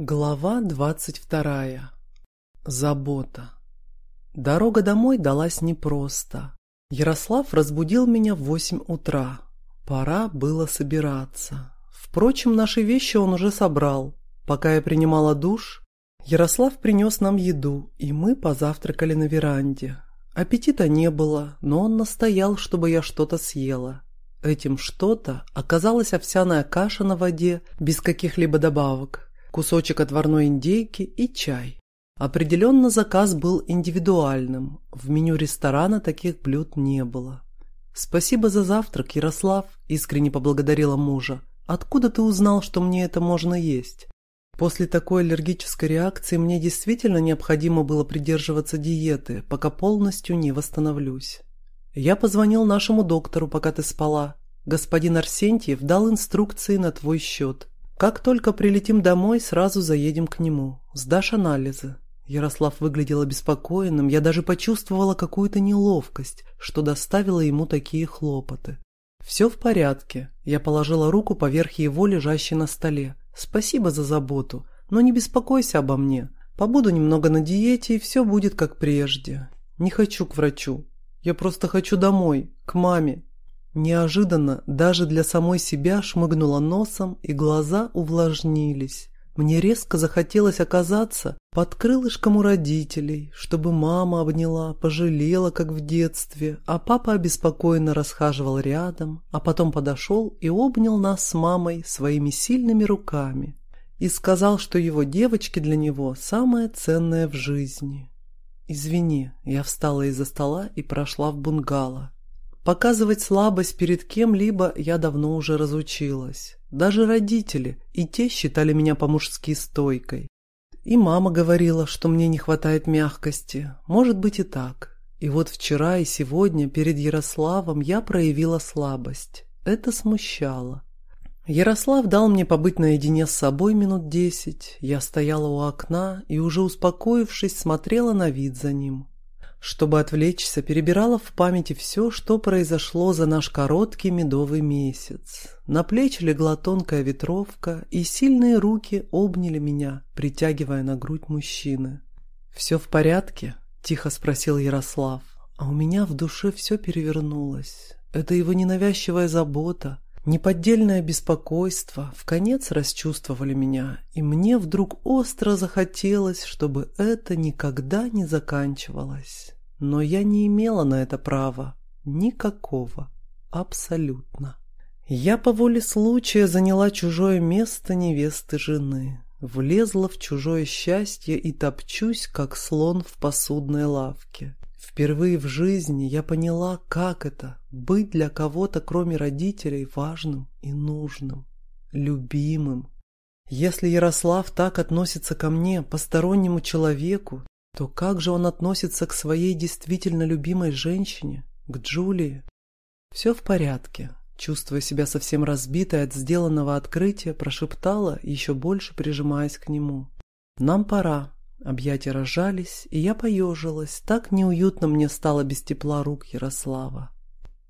Глава двадцать вторая. Забота. Дорога домой далась непросто. Ярослав разбудил меня в восемь утра. Пора было собираться. Впрочем, наши вещи он уже собрал. Пока я принимала душ, Ярослав принес нам еду, и мы позавтракали на веранде. Аппетита не было, но он настоял, чтобы я что-то съела. Этим что-то оказалась овсяная каша на воде без каких-либо добавок, кусочек отварной индейки и чай. Определенно заказ был индивидуальным, в меню ресторана таких блюд не было. «Спасибо за завтрак, Ярослав», – искренне поблагодарила мужа. «Откуда ты узнал, что мне это можно есть?» После такой аллергической реакции мне действительно необходимо было придерживаться диеты, пока полностью не восстановлюсь. Я позвонил нашему доктору, пока ты спала. Господин Арсентьев дал инструкции на твой счет. Как только прилетим домой, сразу заедем к нему. Сдашь анализы. Ярослав выглядел обеспокоенным, я даже почувствовала какую-то неловкость, что доставило ему такие хлопоты. «Все в порядке», – я положила руку поверх его, лежащей на столе. «Спасибо за заботу, но не беспокойся обо мне. Побуду немного на диете, и все будет как прежде. Не хочу к врачу. Я просто хочу домой, к маме, Неожиданно даже для самой себя шмыгнула носом, и глаза увлажнились. Мне резко захотелось оказаться под крылышком у родителей, чтобы мама обняла, пожалела, как в детстве, а папа обеспокоенно расхаживал рядом, а потом подошел и обнял нас с мамой своими сильными руками и сказал, что его девочки для него самое ценное в жизни. «Извини», я встала из-за стола и прошла в бунгало. Показывать слабость перед кем-либо я давно уже разучилась. Даже родители, и те считали меня по-мужски стойкой. И мама говорила, что мне не хватает мягкости. Может быть и так. И вот вчера и сегодня перед Ярославом я проявила слабость. Это смущало. Ярослав дал мне побыть наедине с собой минут десять. Я стояла у окна и, уже успокоившись, смотрела на вид за ним. Чтобы отвлечься, перебирала в памяти все, что произошло за наш короткий медовый месяц. На плечи легла тонкая ветровка, и сильные руки обняли меня, притягивая на грудь мужчины. «Все в порядке?» – тихо спросил Ярослав. А у меня в душе все перевернулось. Это его ненавязчивая забота, неподдельное беспокойство в конец расчувствовали меня, и мне вдруг остро захотелось, чтобы это никогда не заканчивалось. Но я не имела на это права. Никакого. Абсолютно. Я по воле случая заняла чужое место невесты жены. Влезла в чужое счастье и топчусь, как слон в посудной лавке. Впервые в жизни я поняла, как это – быть для кого-то, кроме родителей, важным и нужным, любимым. Если Ярослав так относится ко мне, постороннему человеку, то как же он относится к своей действительно любимой женщине, к Джулии? Все в порядке. Чувствуя себя совсем разбитой от сделанного открытия, прошептала, еще больше прижимаясь к нему. «Нам пора». Объятия разжались, и я поежилась. Так неуютно мне стало без тепла рук Ярослава.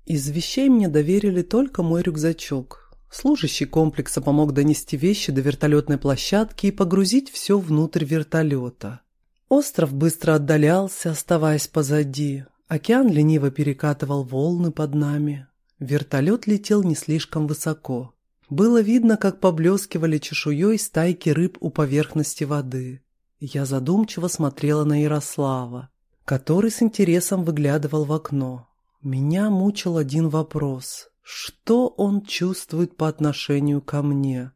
Из вещей мне доверили только мой рюкзачок. Служащий комплекса помог донести вещи до вертолетной площадки и погрузить все внутрь вертолета. Остров быстро отдалялся, оставаясь позади. Океан лениво перекатывал волны под нами. Вертолет летел не слишком высоко. Было видно, как поблескивали чешуей стайки рыб у поверхности воды. Я задумчиво смотрела на Ярослава, который с интересом выглядывал в окно. Меня мучил один вопрос. Что он чувствует по отношению ко мне?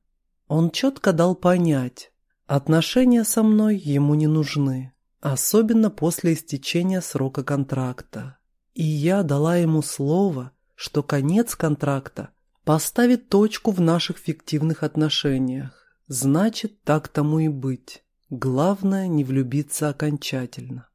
Он четко дал понять, Отношения со мной ему не нужны, особенно после истечения срока контракта. И я дала ему слово, что конец контракта поставит точку в наших фиктивных отношениях. Значит, так тому и быть. Главное не влюбиться окончательно.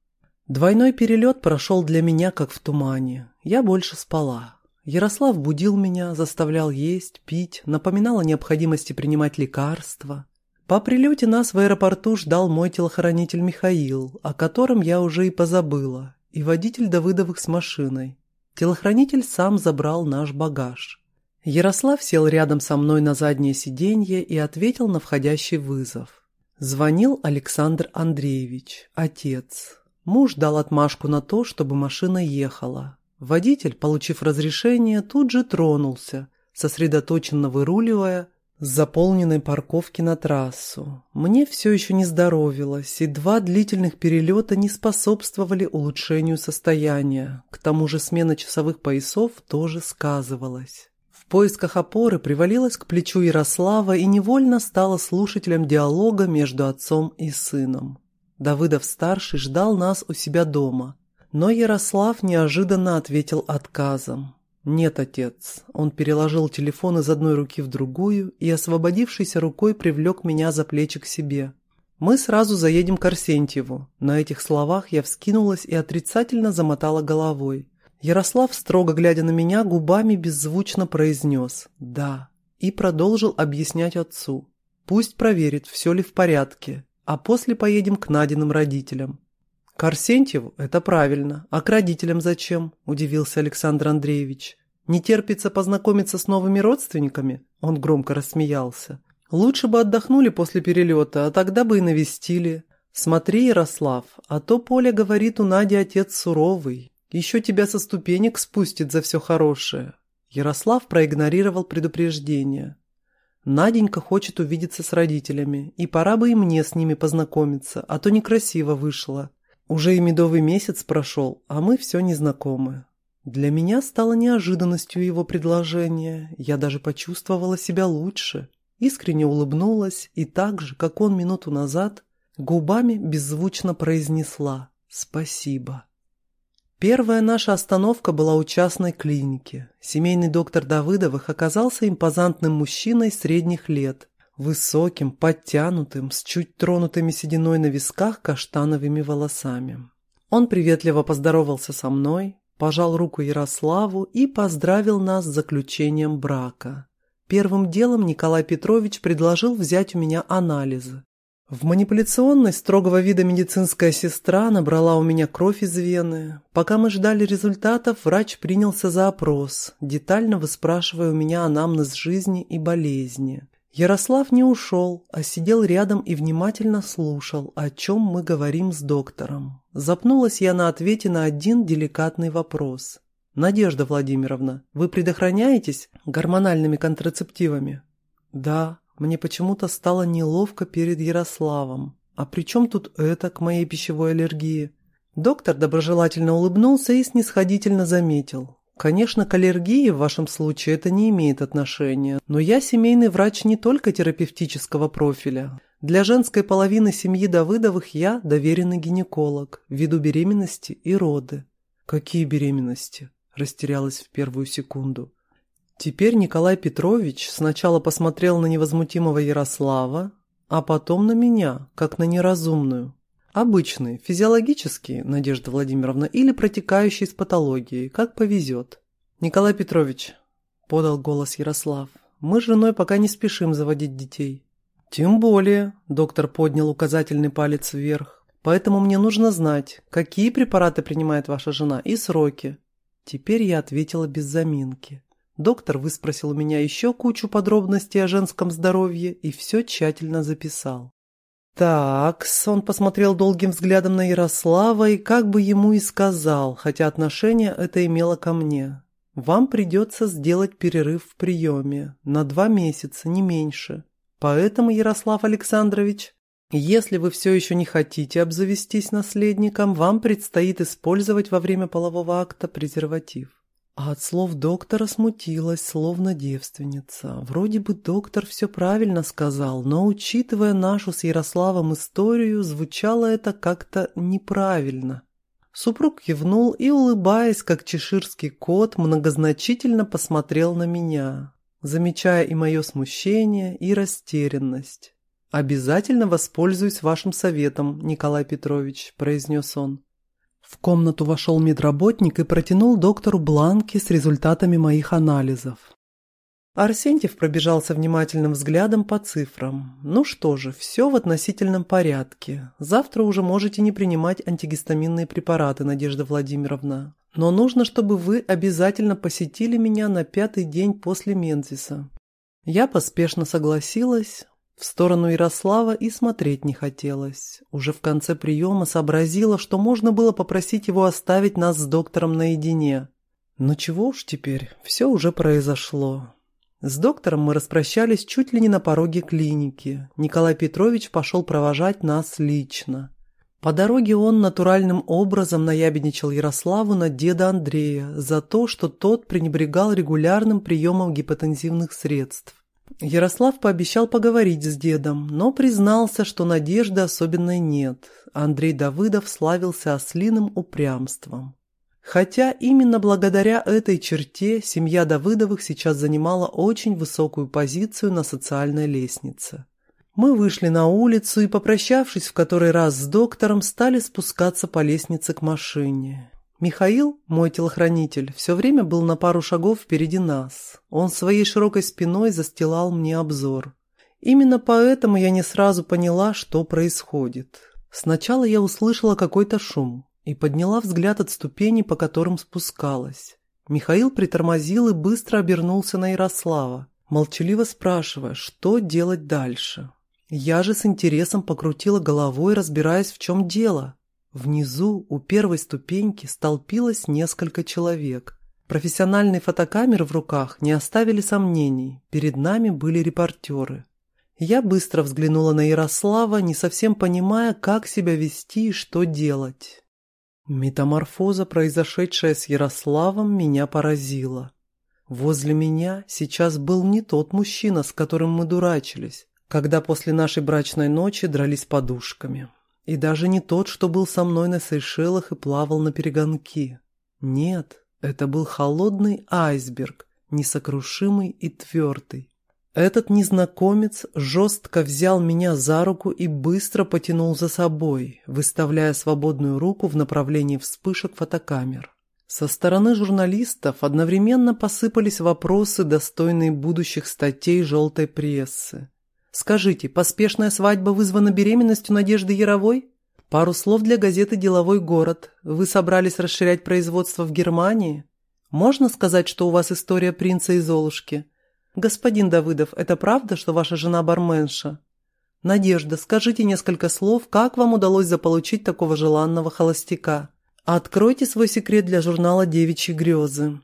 Двойной перелет прошел для меня как в тумане. Я больше спала. Ярослав будил меня, заставлял есть, пить, напоминал о необходимости принимать лекарства. По прилете нас в аэропорту ждал мой телохранитель Михаил, о котором я уже и позабыла, и водитель Давыдовых с машиной. Телохранитель сам забрал наш багаж. Ярослав сел рядом со мной на заднее сиденье и ответил на входящий вызов. Звонил Александр Андреевич, отец. Муж дал отмашку на то, чтобы машина ехала. Водитель, получив разрешение, тут же тронулся, сосредоточенно выруливая с заполненной парковки на трассу. Мне все еще не здоровилось, и два длительных перелета не способствовали улучшению состояния. К тому же смена часовых поясов тоже сказывалась поисках опоры привалилась к плечу Ярослава и невольно стала слушателем диалога между отцом и сыном. Давыдов-старший ждал нас у себя дома, но Ярослав неожиданно ответил отказом. «Нет, отец». Он переложил телефон из одной руки в другую и, освободившейся рукой, привлек меня за плечи к себе. «Мы сразу заедем к Арсентьеву». На этих словах я вскинулась и отрицательно замотала головой. Ярослав, строго глядя на меня, губами беззвучно произнес «да» и продолжил объяснять отцу. «Пусть проверит, все ли в порядке, а после поедем к Надиным родителям». «К Арсентьеву? Это правильно. А к родителям зачем?» – удивился Александр Андреевич. «Не терпится познакомиться с новыми родственниками?» Он громко рассмеялся. «Лучше бы отдохнули после перелета, а тогда бы и навестили. Смотри, Ярослав, а то Поля говорит, у Нади отец суровый, еще тебя со ступенек спустит за все хорошее. Ярослав проигнорировал предупреждение. Наденька хочет увидеться с родителями, и пора бы и мне с ними познакомиться, а то некрасиво вышло. Уже и медовый месяц прошел, а мы все не знакомы. Для меня стало неожиданностью его предложение, я даже почувствовала себя лучше. Искренне улыбнулась и так же, как он минуту назад, губами беззвучно произнесла «Спасибо». Первая наша остановка была у частной клиники. Семейный доктор Давыдовых оказался импозантным мужчиной средних лет, высоким, подтянутым, с чуть тронутыми сединой на висках каштановыми волосами. Он приветливо поздоровался со мной, пожал руку Ярославу и поздравил нас с заключением брака. Первым делом Николай Петрович предложил взять у меня анализы. В манипуляционной строгого вида медицинская сестра набрала у меня кровь из вены. Пока мы ждали результатов, врач принялся за опрос, детально выспрашивая у меня анамнез жизни и болезни. Ярослав не ушел, а сидел рядом и внимательно слушал, о чем мы говорим с доктором. Запнулась я на ответе на один деликатный вопрос. «Надежда Владимировна, вы предохраняетесь гормональными контрацептивами?» «Да», мне почему-то стало неловко перед Ярославом. А при чем тут это к моей пищевой аллергии? Доктор доброжелательно улыбнулся и снисходительно заметил. Конечно, к аллергии в вашем случае это не имеет отношения, но я семейный врач не только терапевтического профиля. Для женской половины семьи Давыдовых я доверенный гинеколог, ввиду беременности и роды. Какие беременности? Растерялась в первую секунду. Теперь Николай Петрович сначала посмотрел на невозмутимого Ярослава, а потом на меня, как на неразумную. Обычный, физиологический, Надежда Владимировна, или протекающий с патологией, как повезет. Николай Петрович, подал голос Ярослав, мы с женой пока не спешим заводить детей. Тем более, доктор поднял указательный палец вверх, поэтому мне нужно знать, какие препараты принимает ваша жена и сроки. Теперь я ответила без заминки. Доктор выспросил у меня еще кучу подробностей о женском здоровье и все тщательно записал. Так, он посмотрел долгим взглядом на Ярослава и как бы ему и сказал, хотя отношение это имело ко мне. Вам придется сделать перерыв в приеме на два месяца, не меньше. Поэтому, Ярослав Александрович, если вы все еще не хотите обзавестись наследником, вам предстоит использовать во время полового акта презерватив. А от слов доктора смутилась, словно девственница. Вроде бы доктор все правильно сказал, но, учитывая нашу с Ярославом историю, звучало это как-то неправильно. Супруг кивнул и, улыбаясь, как чеширский кот, многозначительно посмотрел на меня, замечая и мое смущение, и растерянность. «Обязательно воспользуюсь вашим советом, Николай Петрович», – произнес он. В комнату вошел медработник и протянул доктору бланки с результатами моих анализов. Арсентьев пробежался внимательным взглядом по цифрам. «Ну что же, все в относительном порядке. Завтра уже можете не принимать антигистаминные препараты, Надежда Владимировна. Но нужно, чтобы вы обязательно посетили меня на пятый день после Мензиса». Я поспешно согласилась, В сторону Ярослава и смотреть не хотелось. Уже в конце приема сообразила, что можно было попросить его оставить нас с доктором наедине. Но чего уж теперь, все уже произошло. С доктором мы распрощались чуть ли не на пороге клиники. Николай Петрович пошел провожать нас лично. По дороге он натуральным образом наябедничал Ярославу на деда Андрея за то, что тот пренебрегал регулярным приемом гипотензивных средств. Ярослав пообещал поговорить с дедом, но признался, что надежды особенной нет. Андрей Давыдов славился ослиным упрямством. Хотя именно благодаря этой черте семья Давыдовых сейчас занимала очень высокую позицию на социальной лестнице. Мы вышли на улицу и, попрощавшись в который раз с доктором, стали спускаться по лестнице к машине. Михаил, мой телохранитель, все время был на пару шагов впереди нас. Он своей широкой спиной застилал мне обзор. Именно поэтому я не сразу поняла, что происходит. Сначала я услышала какой-то шум и подняла взгляд от ступеней, по которым спускалась. Михаил притормозил и быстро обернулся на Ярослава, молчаливо спрашивая, что делать дальше. Я же с интересом покрутила головой, разбираясь, в чем дело. Внизу, у первой ступеньки, столпилось несколько человек. Профессиональные фотокамеры в руках не оставили сомнений. Перед нами были репортеры. Я быстро взглянула на Ярослава, не совсем понимая, как себя вести и что делать. Метаморфоза, произошедшая с Ярославом, меня поразила. Возле меня сейчас был не тот мужчина, с которым мы дурачились когда после нашей брачной ночи дрались подушками. И даже не тот, что был со мной на Сейшелах и плавал на перегонки. Нет, это был холодный айсберг, несокрушимый и твердый. Этот незнакомец жестко взял меня за руку и быстро потянул за собой, выставляя свободную руку в направлении вспышек фотокамер. Со стороны журналистов одновременно посыпались вопросы, достойные будущих статей желтой прессы. Скажите, поспешная свадьба вызвана беременностью Надежды Яровой? Пару слов для газеты «Деловой город». Вы собрались расширять производство в Германии? Можно сказать, что у вас история принца и Золушки? Господин Давыдов, это правда, что ваша жена барменша? Надежда, скажите несколько слов, как вам удалось заполучить такого желанного холостяка? Откройте свой секрет для журнала «Девичьи грезы».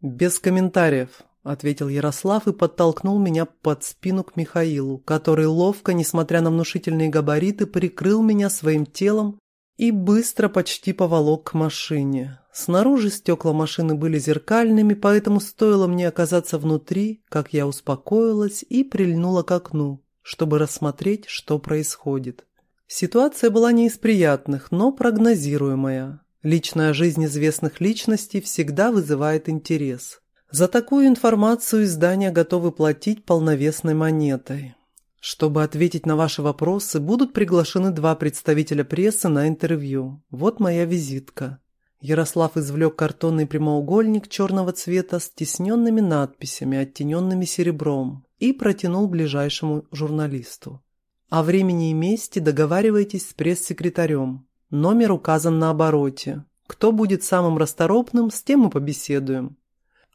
Без комментариев. – ответил Ярослав и подтолкнул меня под спину к Михаилу, который ловко, несмотря на внушительные габариты, прикрыл меня своим телом и быстро почти поволок к машине. Снаружи стекла машины были зеркальными, поэтому стоило мне оказаться внутри, как я успокоилась и прильнула к окну, чтобы рассмотреть, что происходит. Ситуация была не из приятных, но прогнозируемая. Личная жизнь известных личностей всегда вызывает интерес. За такую информацию издания готовы платить полновесной монетой. Чтобы ответить на ваши вопросы, будут приглашены два представителя прессы на интервью. Вот моя визитка. Ярослав извлек картонный прямоугольник черного цвета с тисненными надписями, оттененными серебром, и протянул ближайшему журналисту. О времени и месте договаривайтесь с пресс-секретарем. Номер указан на обороте. Кто будет самым расторопным, с тем и побеседуем.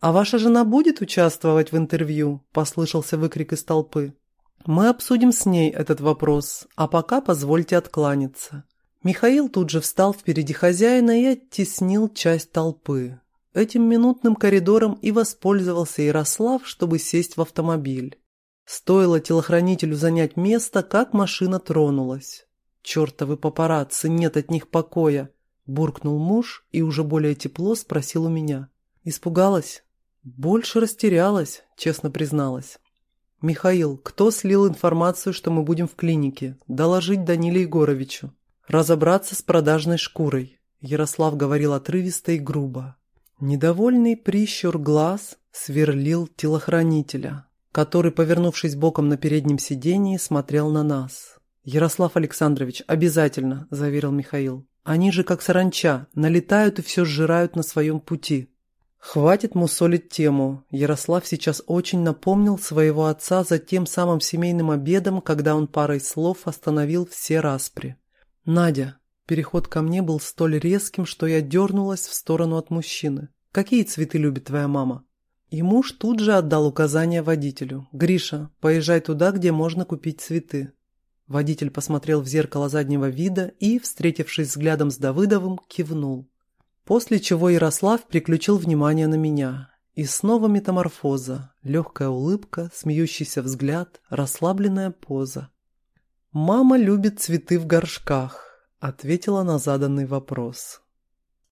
«А ваша жена будет участвовать в интервью?» – послышался выкрик из толпы. «Мы обсудим с ней этот вопрос, а пока позвольте откланяться». Михаил тут же встал впереди хозяина и оттеснил часть толпы. Этим минутным коридором и воспользовался Ярослав, чтобы сесть в автомобиль. Стоило телохранителю занять место, как машина тронулась. «Чертовы папарацци, нет от них покоя!» – буркнул муж и уже более тепло спросил у меня. «Испугалась?» Больше растерялась, честно призналась. «Михаил, кто слил информацию, что мы будем в клинике? Доложить Даниле Егоровичу. Разобраться с продажной шкурой», – Ярослав говорил отрывисто и грубо. Недовольный прищур глаз сверлил телохранителя, который, повернувшись боком на переднем сидении, смотрел на нас. «Ярослав Александрович, обязательно», – заверил Михаил. «Они же, как саранча, налетают и все сжирают на своем пути». Хватит мусолить тему. Ярослав сейчас очень напомнил своего отца за тем самым семейным обедом, когда он парой слов остановил все распри. «Надя». Переход ко мне был столь резким, что я дернулась в сторону от мужчины. «Какие цветы любит твоя мама?» И муж тут же отдал указание водителю. «Гриша, поезжай туда, где можно купить цветы». Водитель посмотрел в зеркало заднего вида и, встретившись взглядом с Давыдовым, кивнул. После чего Ярослав приключил внимание на меня. И снова метаморфоза, легкая улыбка, смеющийся взгляд, расслабленная поза. «Мама любит цветы в горшках», — ответила на заданный вопрос.